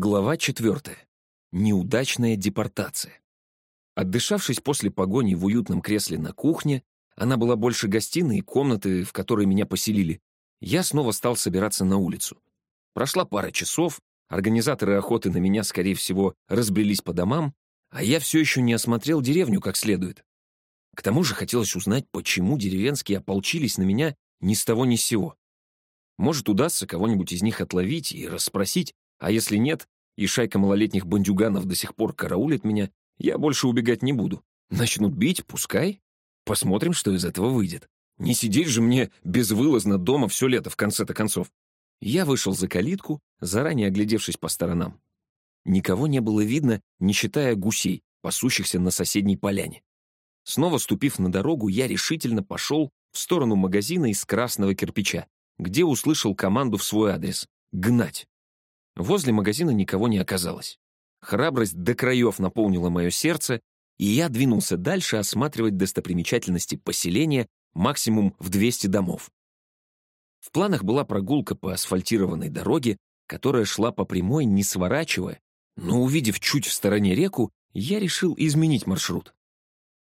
Глава четвертая. Неудачная депортация. Отдышавшись после погони в уютном кресле на кухне, она была больше гостиной и комнаты, в которой меня поселили, я снова стал собираться на улицу. Прошла пара часов, организаторы охоты на меня, скорее всего, разбрелись по домам, а я все еще не осмотрел деревню как следует. К тому же хотелось узнать, почему деревенские ополчились на меня ни с того ни с сего. Может, удастся кого-нибудь из них отловить и расспросить, а если нет, и шайка малолетних бандюганов до сих пор караулит меня, я больше убегать не буду. Начнут бить, пускай. Посмотрим, что из этого выйдет. Не сидеть же мне безвылазно дома все лето, в конце-то концов. Я вышел за калитку, заранее оглядевшись по сторонам. Никого не было видно, не считая гусей, пасущихся на соседней поляне. Снова ступив на дорогу, я решительно пошел в сторону магазина из красного кирпича, где услышал команду в свой адрес — «Гнать». Возле магазина никого не оказалось. Храбрость до краев наполнила мое сердце, и я двинулся дальше осматривать достопримечательности поселения максимум в 200 домов. В планах была прогулка по асфальтированной дороге, которая шла по прямой, не сворачивая, но, увидев чуть в стороне реку, я решил изменить маршрут.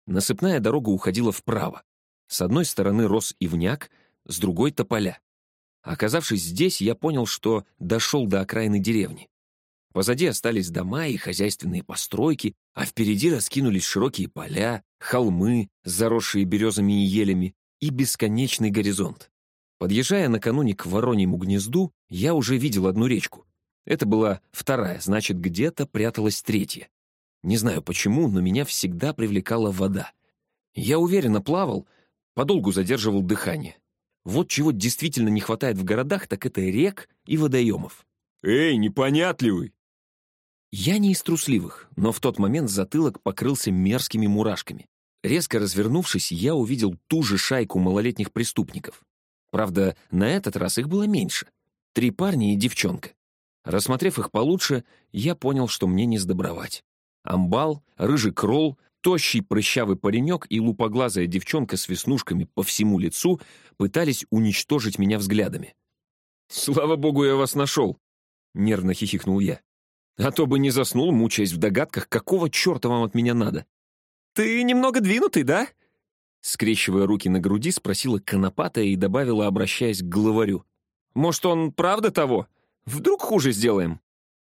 Насыпная дорога уходила вправо. С одной стороны рос ивняк, с другой — тополя. Оказавшись здесь, я понял, что дошел до окраины деревни. Позади остались дома и хозяйственные постройки, а впереди раскинулись широкие поля, холмы, заросшие березами и елями, и бесконечный горизонт. Подъезжая накануне к Вороньему гнезду, я уже видел одну речку. Это была вторая, значит, где-то пряталась третья. Не знаю почему, но меня всегда привлекала вода. Я уверенно плавал, подолгу задерживал дыхание. Вот чего действительно не хватает в городах, так это рек и водоемов. «Эй, непонятливый!» Я не из трусливых, но в тот момент затылок покрылся мерзкими мурашками. Резко развернувшись, я увидел ту же шайку малолетних преступников. Правда, на этот раз их было меньше. Три парня и девчонка. Рассмотрев их получше, я понял, что мне не сдобровать. Амбал, рыжий кролл, тощий прыщавый паренек и лупоглазая девчонка с веснушками по всему лицу пытались уничтожить меня взглядами. «Слава богу, я вас нашел!» — нервно хихикнул я. «А то бы не заснул, мучаясь в догадках, какого черта вам от меня надо». «Ты немного двинутый, да?» Скрещивая руки на груди, спросила Конопатая и добавила, обращаясь к главарю. «Может, он правда того? Вдруг хуже сделаем?»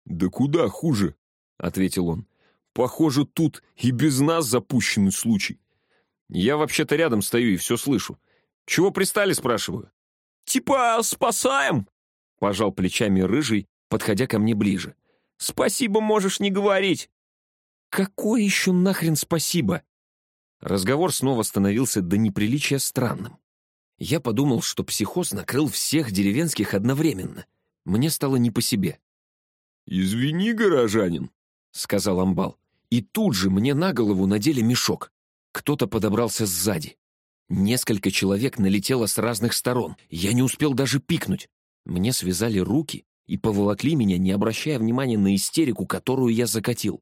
«Да куда хуже?» — ответил он. «Похоже, тут и без нас запущенный случай. Я вообще-то рядом стою и все слышу. Чего пристали, спрашиваю?» «Типа спасаем?» — пожал плечами рыжий, подходя ко мне ближе. «Спасибо можешь не говорить». «Какое еще нахрен спасибо?» Разговор снова становился до неприличия странным. Я подумал, что психоз накрыл всех деревенских одновременно. Мне стало не по себе. «Извини, горожанин», — сказал Амбал. И тут же мне на голову надели мешок. Кто-то подобрался сзади. Несколько человек налетело с разных сторон. Я не успел даже пикнуть. Мне связали руки и поволокли меня, не обращая внимания на истерику, которую я закатил.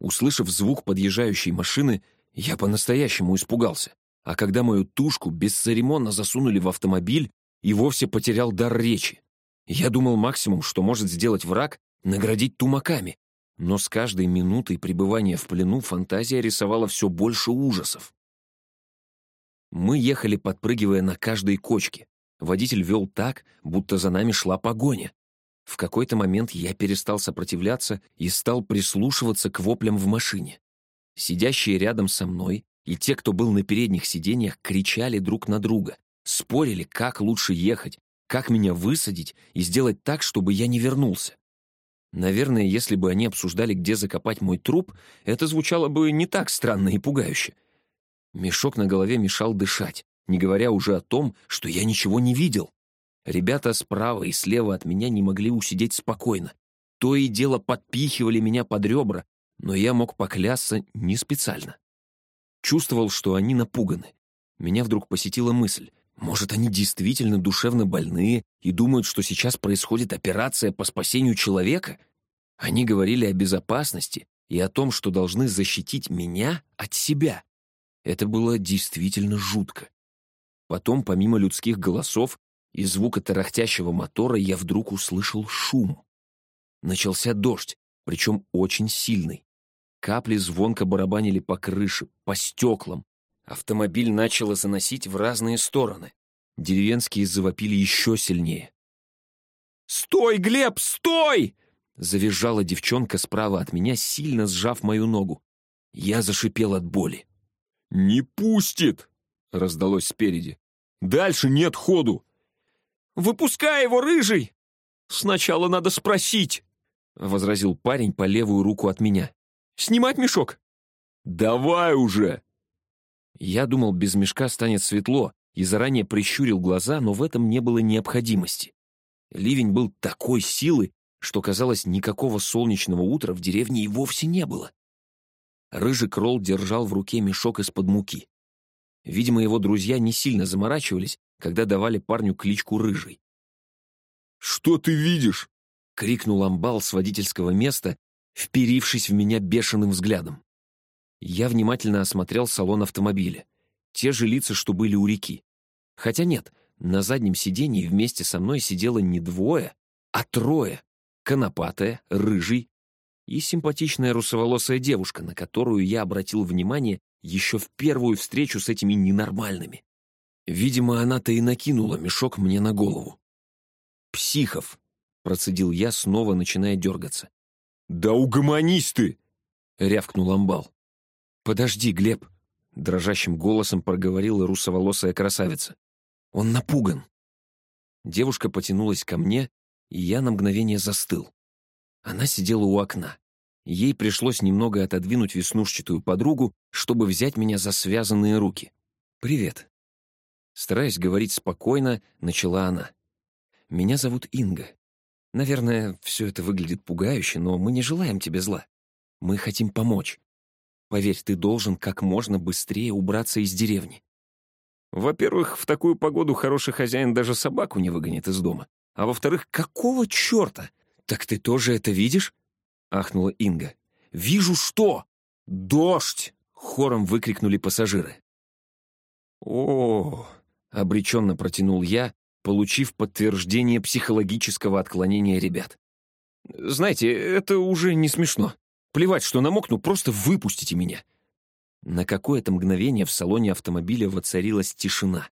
Услышав звук подъезжающей машины, я по-настоящему испугался. А когда мою тушку бесцеремонно засунули в автомобиль, и вовсе потерял дар речи. Я думал максимум, что может сделать враг, наградить тумаками. Но с каждой минутой пребывания в плену фантазия рисовала все больше ужасов. Мы ехали, подпрыгивая на каждой кочке. Водитель вел так, будто за нами шла погоня. В какой-то момент я перестал сопротивляться и стал прислушиваться к воплям в машине. Сидящие рядом со мной и те, кто был на передних сиденьях, кричали друг на друга, спорили, как лучше ехать, как меня высадить и сделать так, чтобы я не вернулся. Наверное, если бы они обсуждали, где закопать мой труп, это звучало бы не так странно и пугающе. Мешок на голове мешал дышать, не говоря уже о том, что я ничего не видел. Ребята справа и слева от меня не могли усидеть спокойно. То и дело подпихивали меня под ребра, но я мог поклясться не специально. Чувствовал, что они напуганы. Меня вдруг посетила мысль. Может, они действительно душевно больные и думают, что сейчас происходит операция по спасению человека? Они говорили о безопасности и о том, что должны защитить меня от себя. Это было действительно жутко. Потом, помимо людских голосов и звука тарахтящего мотора, я вдруг услышал шум. начался дождь, причем очень сильный. Капли звонко барабанили по крыше, по стеклам. Автомобиль начало заносить в разные стороны. Деревенские завопили еще сильнее. «Стой, Глеб, стой!» Завизжала девчонка справа от меня, сильно сжав мою ногу. Я зашипел от боли. «Не пустит!» — раздалось спереди. «Дальше нет ходу!» «Выпускай его, рыжий!» «Сначала надо спросить!» — возразил парень по левую руку от меня. «Снимать мешок?» «Давай уже!» Я думал, без мешка станет светло, и заранее прищурил глаза, но в этом не было необходимости. Ливень был такой силы, что, казалось, никакого солнечного утра в деревне и вовсе не было. Рыжий кролл держал в руке мешок из-под муки. Видимо, его друзья не сильно заморачивались, когда давали парню кличку Рыжий. «Что ты видишь?» — крикнул амбал с водительского места, вперившись в меня бешеным взглядом. Я внимательно осмотрел салон автомобиля. Те же лица, что были у реки. Хотя нет, на заднем сидении вместе со мной сидело не двое, а трое. Конопатая, рыжий и симпатичная русоволосая девушка, на которую я обратил внимание еще в первую встречу с этими ненормальными. Видимо, она-то и накинула мешок мне на голову. «Психов!» — процедил я, снова начиная дергаться. «Да угомонись ты!» — рявкнул амбал. «Подожди, Глеб!» — дрожащим голосом проговорила русоволосая красавица. «Он напуган!» Девушка потянулась ко мне, и я на мгновение застыл. Она сидела у окна. Ей пришлось немного отодвинуть веснушчатую подругу, чтобы взять меня за связанные руки. «Привет». Стараясь говорить спокойно, начала она. «Меня зовут Инга. Наверное, все это выглядит пугающе, но мы не желаем тебе зла. Мы хотим помочь. Поверь, ты должен как можно быстрее убраться из деревни. Во-первых, в такую погоду хороший хозяин даже собаку не выгонит из дома. А во-вторых, какого черта? Так ты тоже это видишь? Ахнула Инга. Вижу что? Дождь! Хором выкрикнули пассажиры. О, обреченно протянул я, получив подтверждение психологического отклонения ребят. Знаете, это уже не смешно. Плевать, что намокну, просто выпустите меня. На какое-то мгновение в салоне автомобиля воцарилась тишина.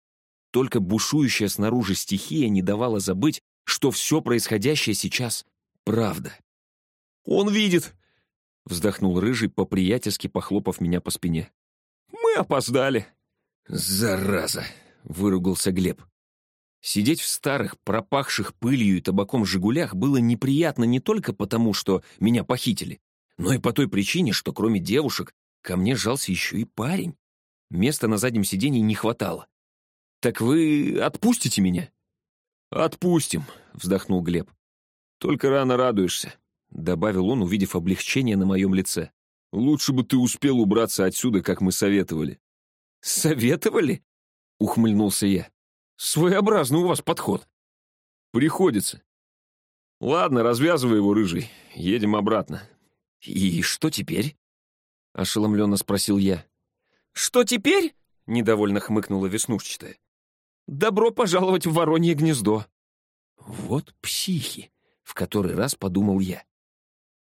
Только бушующая снаружи стихия не давала забыть, что все происходящее сейчас — правда. «Он видит!» — вздохнул Рыжий, по-приятельски похлопав меня по спине. «Мы опоздали!» «Зараза!» — выругался Глеб. Сидеть в старых, пропахших пылью и табаком «Жигулях» было неприятно не только потому, что меня похитили, но и по той причине, что кроме девушек ко мне жался еще и парень. Места на заднем сиденье не хватало. «Так вы отпустите меня?» «Отпустим», — вздохнул Глеб. «Только рано радуешься», — добавил он, увидев облегчение на моем лице. «Лучше бы ты успел убраться отсюда, как мы советовали». «Советовали?» — ухмыльнулся я. «Своеобразный у вас подход». «Приходится». «Ладно, развязывай его, рыжий. Едем обратно. «И что теперь?» — ошеломленно спросил я. «Что теперь?» — недовольно хмыкнула веснушчатая. «Добро пожаловать в воронье гнездо». «Вот психи!» — в который раз подумал я.